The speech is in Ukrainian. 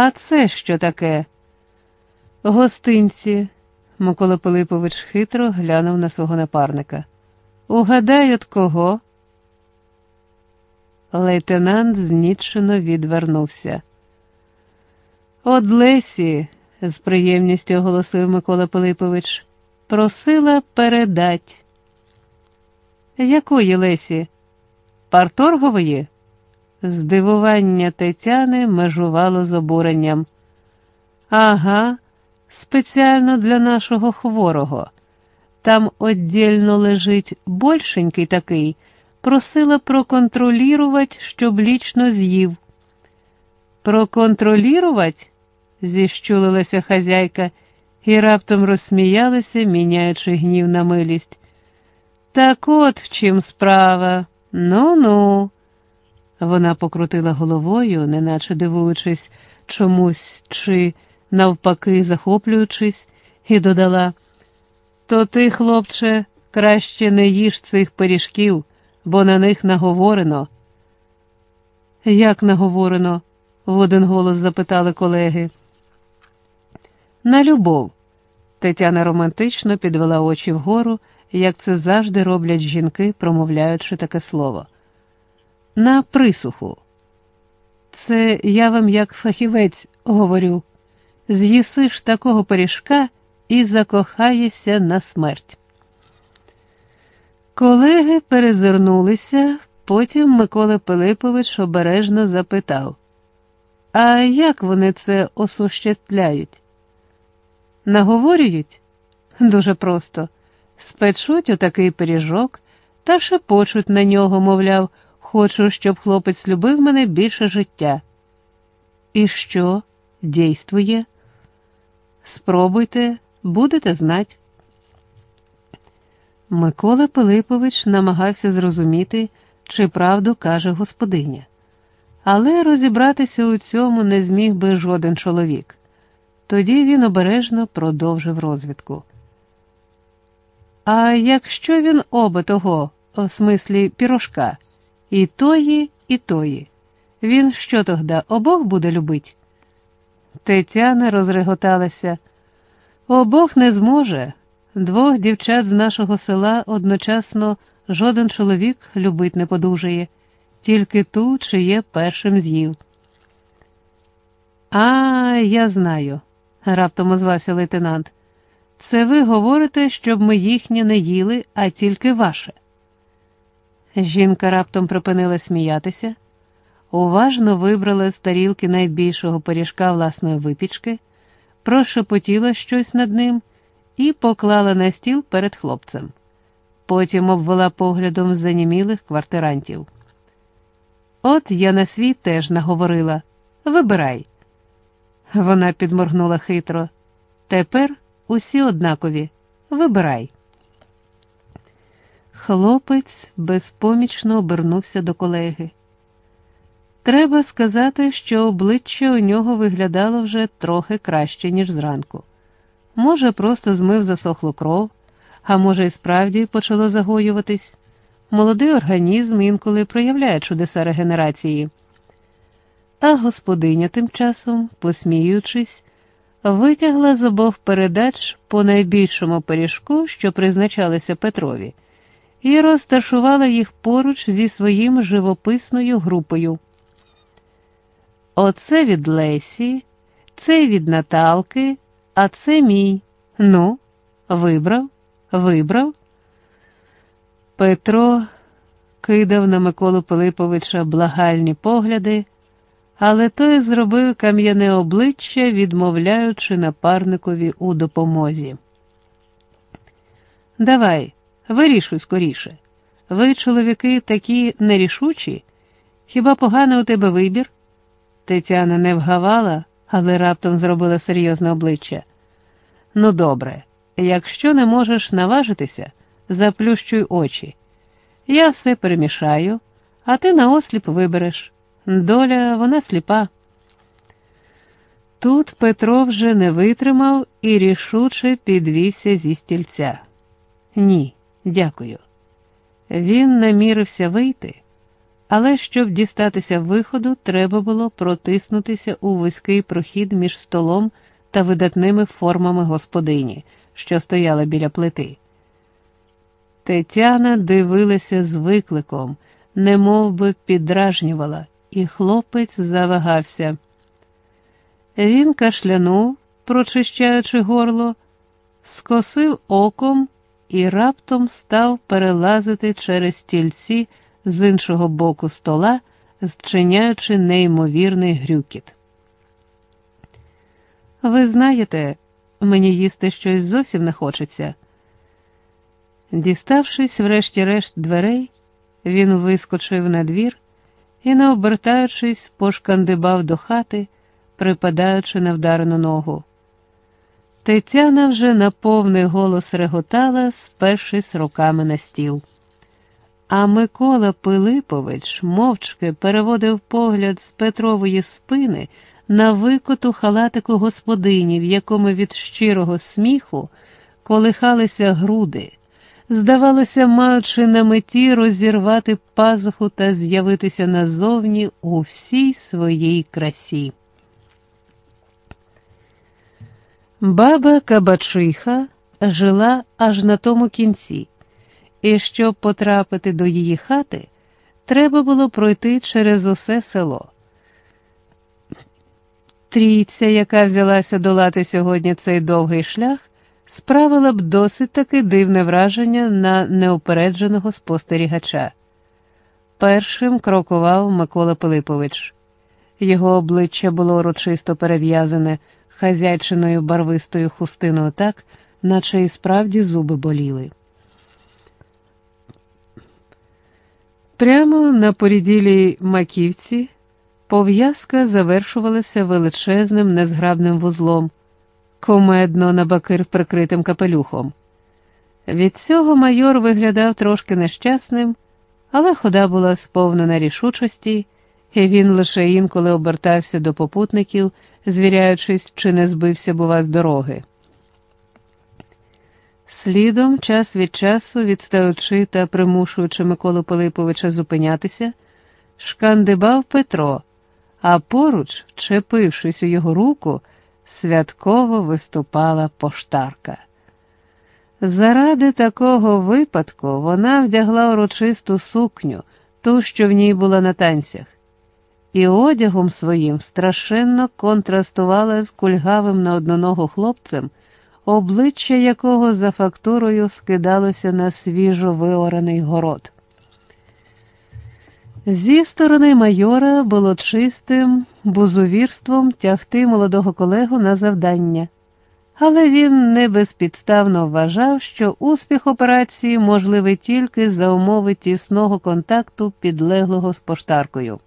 А це що таке? Гостинці, Микола Пилипович хитро глянув на свого напарника. Угадай, от кого? Лейтенант знічено відвернувся. От Лесі, з приємністю оголосив Микола Пилипович, просила передать. Якої Лесі? Парторгової? Здивування Тетяни межувало з обуренням. Ага, спеціально для нашого хворого. Там оддільно лежить большенький такий, просила проконтролірувати, щоб лічно з'їв. Проконтролірувати? зіщулилася хазяйка і раптом розсміялася, міняючи гнів на милість. Так от в чим справа. Ну ну. Вона покрутила головою, неначе дивуючись чомусь чи, навпаки, захоплюючись, і додала: То ти, хлопче, краще не їж цих пиріжків, бо на них наговорено. Як наговорено? в один голос запитали колеги. На любов. Тетяна романтично підвела очі вгору, як це завжди роблять жінки, промовляючи таке слово. На присуху. Це я вам, як фахівець, говорю. З'їсиш такого пиріжка і закохаєшся на смерть. Колеги перезирнулися, потім Микола Пилипович обережно запитав: А як вони це осуществляють? Наговорюють? Дуже просто. Спечуть отакий пиріжок та шепочуть на нього, мовляв, хочу, щоб хлопець любив мене більше життя. І що? Дійствує? Спробуйте, будете знати. Микола Пилипович намагався зрозуміти, чи правду каже господиня, але розібратися у цьому не зміг би жоден чоловік. Тоді він обережно продовжив розвідку. А якщо він оба того, в смислі пірожка, і тої, і тої, він що тогда обох буде любить? Тетяна розреготалася. Обох не зможе. Двох дівчат з нашого села одночасно жоден чоловік любить не подужає, тільки ту, чиє першим з'їв. А, я знаю раптом озвався лейтенант. Це ви говорите, щоб ми їхнє не їли, а тільки ваше. Жінка раптом припинила сміятися, уважно вибрала з тарілки найбільшого пиріжка власної випічки, прошепотіла щось над ним і поклала на стіл перед хлопцем. Потім обвела поглядом занімілих квартирантів. От я на свій теж наговорила вибирай. Вона підморгнула хитро. Тепер усі однакові. Вибирай. Хлопець безпомічно обернувся до колеги. Треба сказати, що обличчя у нього виглядало вже трохи краще, ніж зранку. Може, просто змив засохлу кров, а може, і справді почало загоюватись. Молодий організм інколи проявляє чудеса регенерації. А господиня тим часом, посміючись, витягла з обох передач по найбільшому пиріжку, що призначалися Петрові, і розташувала їх поруч зі своїм живописною групою. Оце від Лесі, це від Наталки, а це мій. Ну, вибрав, вибрав. Петро кидав на Миколу Пилиповича благальні погляди але той зробив кам'яне обличчя, відмовляючи напарникові у допомозі. Давай, вирішуй скоріше. Ви, чоловіки, такі нерішучі, хіба поганий у тебе вибір? Тетяна не вгавала, але раптом зробила серйозне обличчя. Ну, добре, якщо не можеш наважитися, заплющуй очі. Я все перемішаю, а ти наосліп вибереш. Доля вона сліпа. Тут Петро вже не витримав і рішуче підвівся зі стільця. Ні, дякую. Він намірився вийти, Але щоб дістатися виходу, треба було протиснутися у вузький прохід між столом та видатними формами господині, що стояла біля плити. Тетяна дивилася з викликом, немов би підражнювала, і хлопець завагався. Він кашлянув, прочищаючи горло, скосив оком і раптом став перелазити через стільці з іншого боку стола, зчиняючи неймовірний грюкіт. Ви знаєте, мені їсти щось зовсім не хочеться. Діставшись, врешті-решт дверей, він вискочив на двір і, не обертаючись, пошкандибав до хати, припадаючи на вдарену ногу. Тетяна вже на повний голос реготала, спершись руками на стіл. А Микола Пилипович мовчки переводив погляд з Петрової спини на викоту халатику господині, в якому від щирого сміху колихалися груди, здавалося, маючи на меті розірвати пазуху та з'явитися назовні у всій своїй красі. Баба Кабачиха жила аж на тому кінці, і щоб потрапити до її хати, треба було пройти через усе село. Трійця, яка взялася долати сьогодні цей довгий шлях, справила б досить таки дивне враження на неупередженого спостерігача. Першим крокував Микола Пилипович. Його обличчя було урочисто перев'язане хазяйчиною барвистою хустиною так, наче і справді зуби боліли. Прямо на поріділій маківці пов'язка завершувалася величезним незграбним вузлом, комедно на бакир прикритим капелюхом. Від цього майор виглядав трошки нещасним, але хода була сповнена рішучості, і він лише інколи обертався до попутників, звіряючись, чи не збився бува з дороги. Слідом, час від часу, відстаючи та примушуючи Миколу Пилиповича зупинятися, шкандибав Петро, а поруч, вчепившись у його руку, святково виступала поштарка. Заради такого випадку вона вдягла урочисту сукню, ту, що в ній була на танцях, і одягом своїм страшенно контрастувала з кульгавим на одноногу хлопцем, обличчя якого за фактурою скидалося на свіжо виораний город. Зі сторони майора було чистим бузовірством тягти молодого колегу на завдання, але він не безпідставно вважав, що успіх операції можливий тільки за умови тісного контакту підлеглого з поштаркою.